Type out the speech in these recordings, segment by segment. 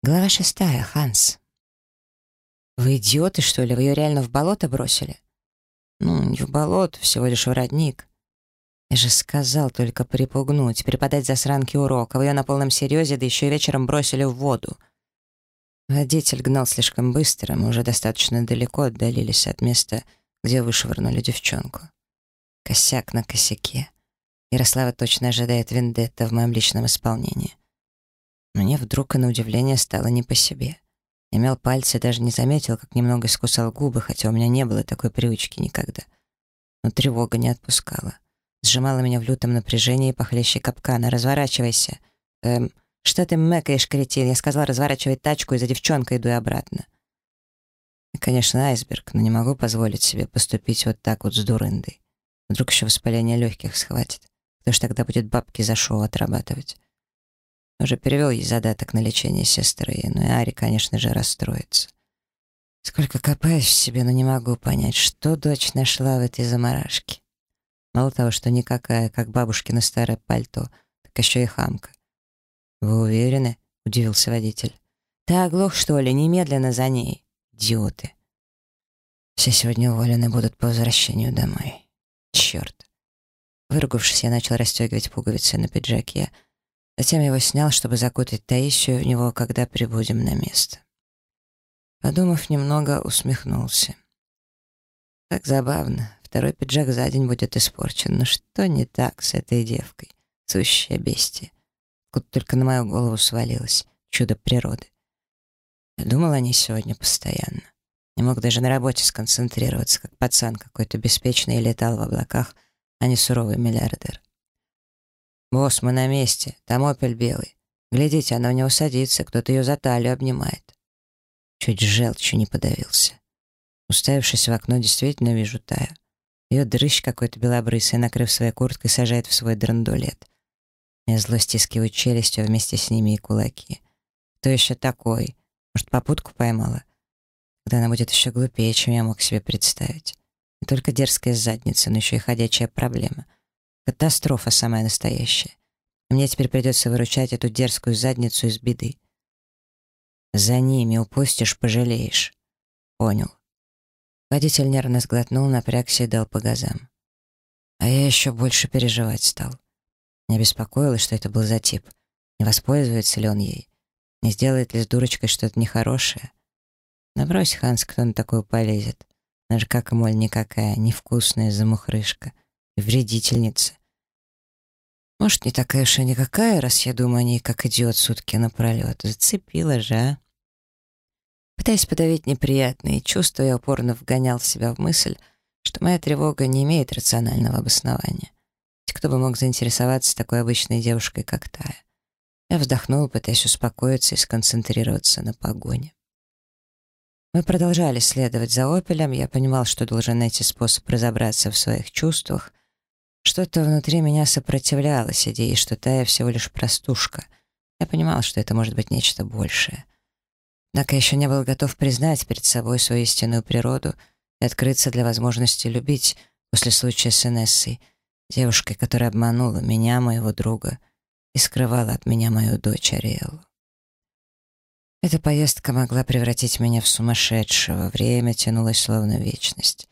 Глава шестая. Ханс. «Вы идиоты, что ли? Вы ее реально в болото бросили?» «Ну, не в болото, всего лишь в родник». «Я же сказал только припугнуть, преподать засранки урок, а вы ее на полном серьезе, да еще и вечером бросили в воду». Водитель гнал слишком быстро, мы уже достаточно далеко отдалились от места, где вышвырнули девчонку. Косяк на косяке. Ярослава точно ожидает вендетта в моем личном исполнении. Мне вдруг и на удивление стало не по себе. Я мел пальцы и даже не заметил, как немного искусал губы, хотя у меня не было такой привычки никогда. Но тревога не отпускала. Сжимала меня в лютом напряжении похлеще капкана. «Разворачивайся!» «Эм, что ты мэкаешь, кретин?» Я сказал разворачивать тачку, и за девчонкой иду и обратно. Я, конечно, айсберг, но не могу позволить себе поступить вот так вот с дурындой. Вдруг еще воспаление легких схватит. Кто ж тогда будет бабки за шоу отрабатывать? Уже перевел ей задаток на лечение сестры, ну и Ари, конечно же, расстроится. Сколько копаюсь в себе, но не могу понять, что дочь нашла в этой заморашке. Мало того, что никакая, как бабушкино старое пальто, так еще и хамка. «Вы уверены?» — удивился водитель. «Ты оглох, что ли? Немедленно за ней. Идиоты!» Все сегодня уволены будут по возвращению домой. Черт. Выругавшись, я начал расстегивать пуговицы на пиджаке, Затем его снял, чтобы закутать Таисию в него, когда прибудем на место. Подумав немного, усмехнулся. Так забавно. Второй пиджак за день будет испорчен. Но что не так с этой девкой? Сущая бестия. Откуда только на мою голову свалилось. Чудо природы. Я думал о ней сегодня постоянно. Не мог даже на работе сконцентрироваться, как пацан какой-то беспечный летал в облаках, а не суровый миллиардер. «Босс, мы на месте. Там опель белый. Глядите, она в него садится, кто-то ее за талию обнимает». Чуть желчью не подавился. Уставившись в окно, действительно вижу Таю. Ее дрыщ какой-то белобрысый, накрыв своей курткой, сажает в свой драндулет. Я зло стискиваю челюстью вместе с ними и кулаки. Кто еще такой? Может, попутку поймала? Тогда она будет еще глупее, чем я мог себе представить. Не только дерзкая задница, но еще и ходячая проблема — Катастрофа самая настоящая. Мне теперь придется выручать эту дерзкую задницу из беды. За ними упустишь, пожалеешь. Понял. Водитель нервно сглотнул, напрягся и дал по газам. А я еще больше переживать стал. Не беспокоилось, что это был за тип. Не воспользуется ли он ей? Не сделает ли с дурочкой что-то нехорошее? Набрось, Ханс, кто на такую полезет. Она же как и моль никакая, невкусная замухрышка. Вредительница. Может, не такая уж и никакая, раз я думаю о ней, как идиот сутки напролет. Зацепила же, а? Пытаясь подавить неприятные чувства, я упорно вгонял себя в мысль, что моя тревога не имеет рационального обоснования. Ведь кто бы мог заинтересоваться такой обычной девушкой, как Тая? Я вздохнул, пытаясь успокоиться и сконцентрироваться на погоне. Мы продолжали следовать за «Опелем», я понимал, что должен найти способ разобраться в своих чувствах, что-то внутри меня сопротивлялось идее, что Тая всего лишь простушка. Я понимал, что это может быть нечто большее. Однако еще не был готов признать перед собой свою истинную природу и открыться для возможности любить после случая с Инессой, девушкой, которая обманула меня, моего друга, и скрывала от меня мою дочь Ариэлу. Эта поездка могла превратить меня в сумасшедшего, время тянулось словно вечность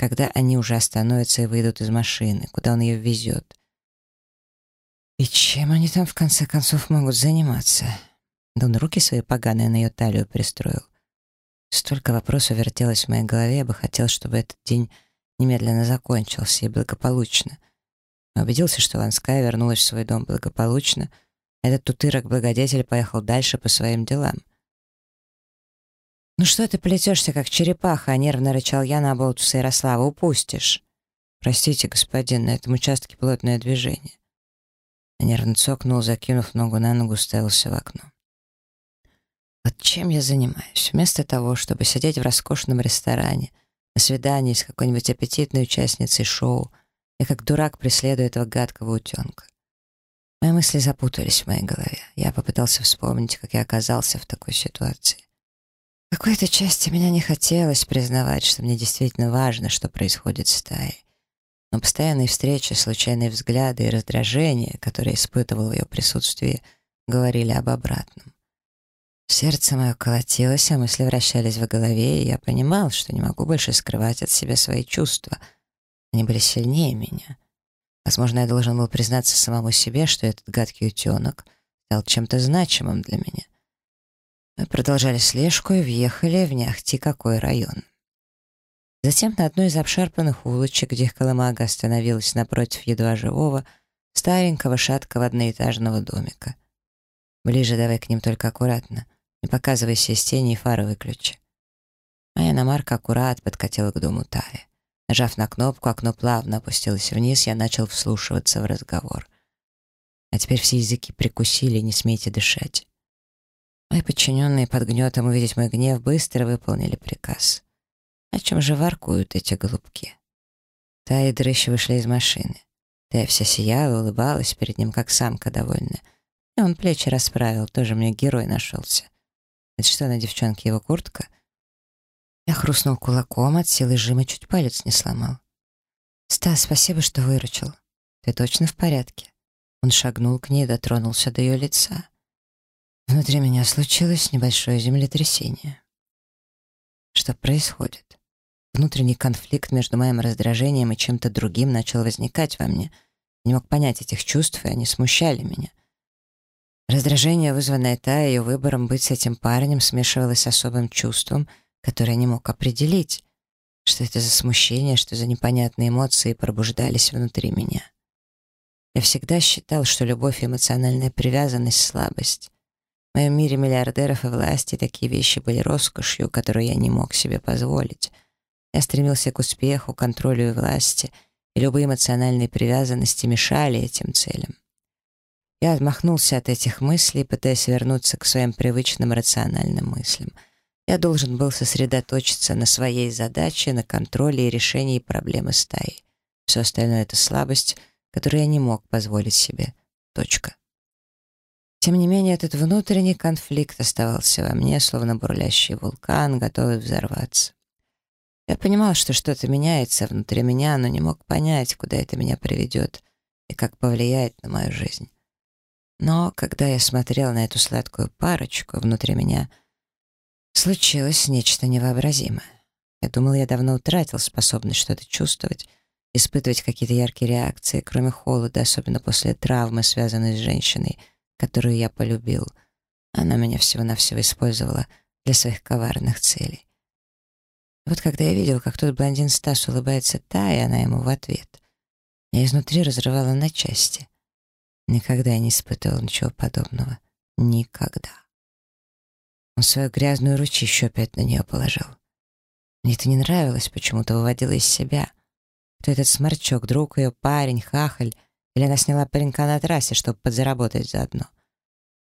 когда они уже остановятся и выйдут из машины, куда он ее везет. И чем они там в конце концов могут заниматься? Да он руки свои поганые на ее талию пристроил. Столько вопросов вертелось в моей голове, я бы хотел, чтобы этот день немедленно закончился и благополучно. Я убедился, что Ланская вернулась в свой дом благополучно, этот тутырок-благодетель поехал дальше по своим делам. «Ну что ты плетешься, как черепаха?» — нервно рычал я на болтуса Ярослава. «Упустишь». «Простите, господин, на этом участке плотное движение». Я нервно цокнул, закинув ногу на ногу, ставился в окно. Вот чем я занимаюсь? Вместо того, чтобы сидеть в роскошном ресторане, на свидании с какой-нибудь аппетитной участницей шоу, я как дурак преследую этого гадкого утенка. Мои мысли запутались в моей голове. Я попытался вспомнить, как я оказался в такой ситуации какой-то части меня не хотелось признавать, что мне действительно важно, что происходит с Таей. Но постоянные встречи, случайные взгляды и раздражение, которые испытывал в ее присутствии, говорили об обратном. Сердце мое колотилось, а мысли вращались в голове, и я понимал, что не могу больше скрывать от себя свои чувства. Они были сильнее меня. Возможно, я должен был признаться самому себе, что этот гадкий утенок стал чем-то значимым для меня. Мы продолжали слежку и въехали в не какой район. Затем на одной из обшарпанных улочек, где Колымага остановилась напротив едва живого, старенького шаткого одноэтажного домика. Ближе давай к ним только аккуратно. Не показывайся из тени и фары выключи. Моя иномарка аккурат подкатила к дому Таи. Нажав на кнопку, окно плавно опустилось вниз, я начал вслушиваться в разговор. А теперь все языки прикусили, не смейте дышать. Мои подчиненные под гнетом увидеть мой гнев быстро выполнили приказ. О чем же воркуют эти голубки? Та и дрыщ вышли из машины. Тая вся сияла, улыбалась перед ним, как самка довольная. И он плечи расправил, тоже мне герой нашелся. Это что на девчонке его куртка? Я хрустнул кулаком, от силы жима чуть палец не сломал. «Стас, спасибо, что выручил. Ты точно в порядке?» Он шагнул к ней дотронулся до ее лица. Внутри меня случилось небольшое землетрясение. Что происходит? Внутренний конфликт между моим раздражением и чем-то другим начал возникать во мне. Не мог понять этих чувств, и они смущали меня. Раздражение, вызванное Та ее выбором быть с этим парнем, смешивалось с особым чувством, которое я не мог определить. Что это за смущение, что за непонятные эмоции пробуждались внутри меня. Я всегда считал, что любовь и эмоциональная привязанность — слабость. В моем мире миллиардеров и власти такие вещи были роскошью, которую я не мог себе позволить. Я стремился к успеху, контролю и власти, и любые эмоциональные привязанности мешали этим целям. Я отмахнулся от этих мыслей, пытаясь вернуться к своим привычным рациональным мыслям. Я должен был сосредоточиться на своей задаче, на контроле и решении проблемы стаи. Все остальное — это слабость, которую я не мог позволить себе. Точка. Тем не менее, этот внутренний конфликт оставался во мне, словно бурлящий вулкан, готовый взорваться. Я понимал, что что-то меняется внутри меня, но не мог понять, куда это меня приведет и как повлияет на мою жизнь. Но когда я смотрел на эту сладкую парочку внутри меня, случилось нечто невообразимое. Я думал, я давно утратил способность что-то чувствовать, испытывать какие-то яркие реакции, кроме холода, особенно после травмы, связанной с женщиной — которую я полюбил. Она меня всего-навсего использовала для своих коварных целей. Вот когда я видел, как тот блондин Стас улыбается та, и она ему в ответ, я изнутри разрывала на части. Никогда я не испытывал ничего подобного. Никогда. Он свою грязную ручищу опять на нее положил. Мне это не нравилось, почему-то выводило из себя. Кто этот сморчок, друг ее, парень, хахаль — или она сняла паренька на трассе, чтобы подзаработать заодно?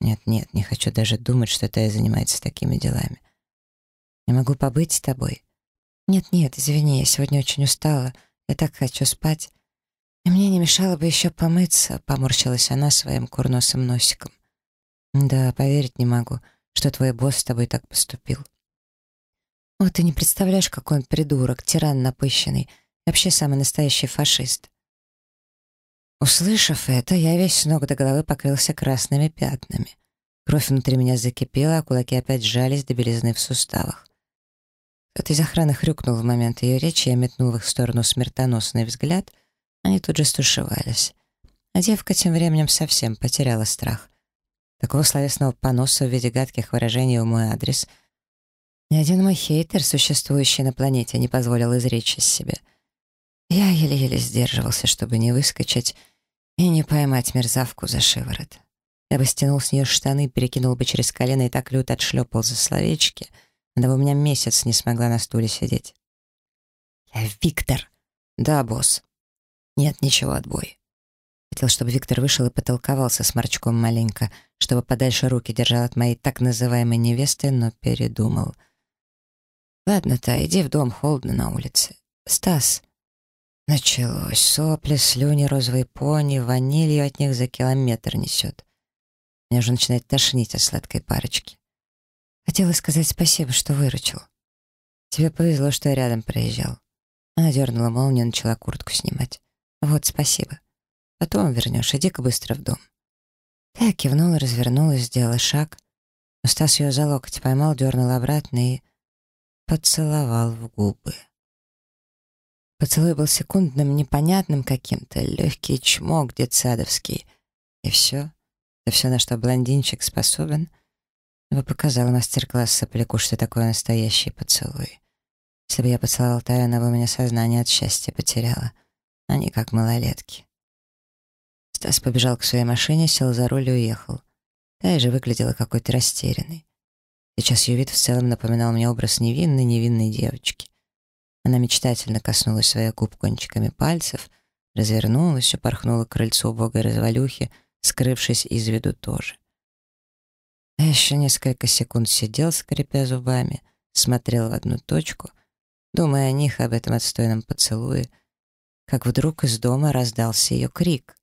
Нет-нет, не хочу даже думать, что Тая занимается такими делами. Не могу побыть с тобой? Нет-нет, извини, я сегодня очень устала. Я так хочу спать. И мне не мешало бы еще помыться, поморщилась она своим курносым носиком. Да, поверить не могу, что твой босс с тобой так поступил. О, ты не представляешь, какой он придурок, тиран напыщенный, вообще самый настоящий фашист. Услышав это, я весь с ног до головы покрылся красными пятнами. Кровь внутри меня закипела, а кулаки опять сжались до белизны в суставах. Кто-то из охраны хрюкнул в момент ее речи, я метнул в их сторону смертоносный взгляд. Они тут же стушевались. А девка тем временем совсем потеряла страх. Такого словесного поноса в виде гадких выражений в мой адрес ни один мой хейтер, существующий на планете, не позволил изречь из себя — я еле-еле сдерживался, чтобы не выскочить и не поймать мерзавку за шиворот. Я бы стянул с нее штаны, перекинул бы через колено и так люто отшлепал за словечки. Она бы у меня месяц не смогла на стуле сидеть. «Я Виктор!» «Да, босс». «Нет, ничего, отбой». Хотел, чтобы Виктор вышел и потолковался с Марчком маленько, чтобы подальше руки держал от моей так называемой невесты, но передумал. «Ладно-то, иди в дом, холодно на улице. Стас, Началось. Сопли, слюни, розовые пони, ванилью от них за километр несет. Меня уже начинает тошнить от сладкой парочки. Хотела сказать спасибо, что выручил. Тебе повезло, что я рядом проезжал. Она дернула молнию, начала куртку снимать. Вот, спасибо. Потом вернешь, иди-ка быстро в дом. Я кивнула, развернулась, сделала шаг. Но Стас ее за локоть поймал, дернул обратно и поцеловал в губы. Поцелуй был секундным, непонятным каким-то, легкий чмок детсадовский. И все. Это все, на что блондинчик способен. Вы показал мастер-класс сопляку, что такое настоящий поцелуй. Если бы я поцеловал Таю, она бы у меня сознание от счастья потеряла. Они как малолетки. Стас побежал к своей машине, сел за руль и уехал. Тая же выглядела какой-то растерянной. Сейчас ее вид в целом напоминал мне образ невинной-невинной девочки. Она мечтательно коснулась своих губ кончиками пальцев, развернулась, упорхнула к крыльцу убогой развалюхи, скрывшись из виду тоже. А еще несколько секунд сидел, скрипя зубами, смотрел в одну точку, думая о них, об этом отстойном поцелуе, как вдруг из дома раздался ее крик.